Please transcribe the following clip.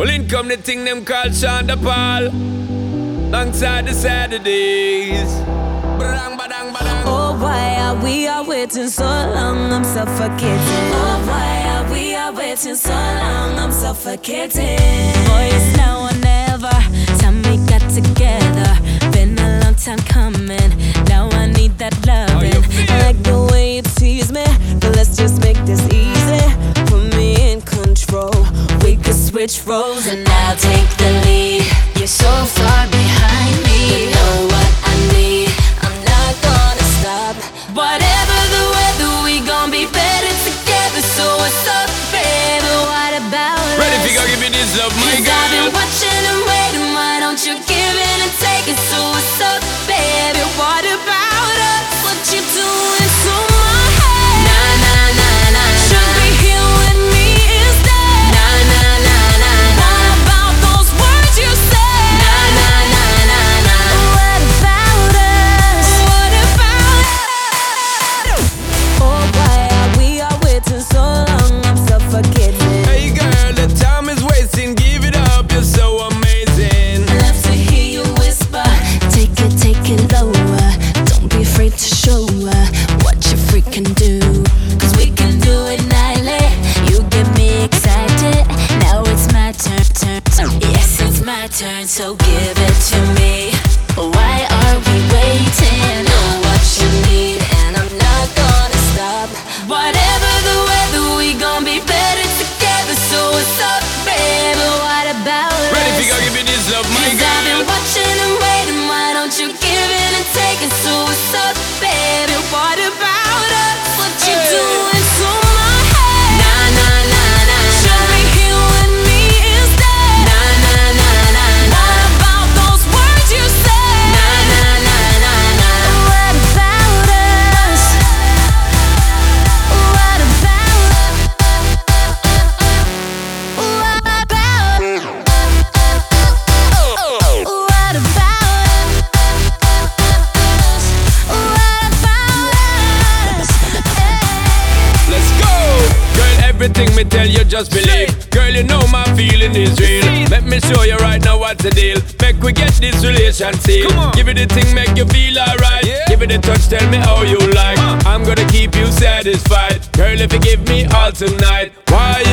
Well, in come the thing them call Sean Da Paul. Alongside the Saturdays. Badang, badang, badang. Oh, why are we are waiting so long? I'm suffocating. Oh, why are we are waiting so long? I'm suffocating. Boys, now rich rolls and I'll take the Uh, what you freaking do. Cause we can do it nightly. You get me excited. Now it's my turn, turn. Yes, it's my turn, so give it to me. Everything me tell you, just believe. Girl, you know my feeling is real. Let me show you right now what's the deal. Make we get this relationship. Give you the thing, make you feel alright. Yeah. Give it a touch, tell me how you like. I'm gonna keep you satisfied. Girl, if you give me all tonight, why?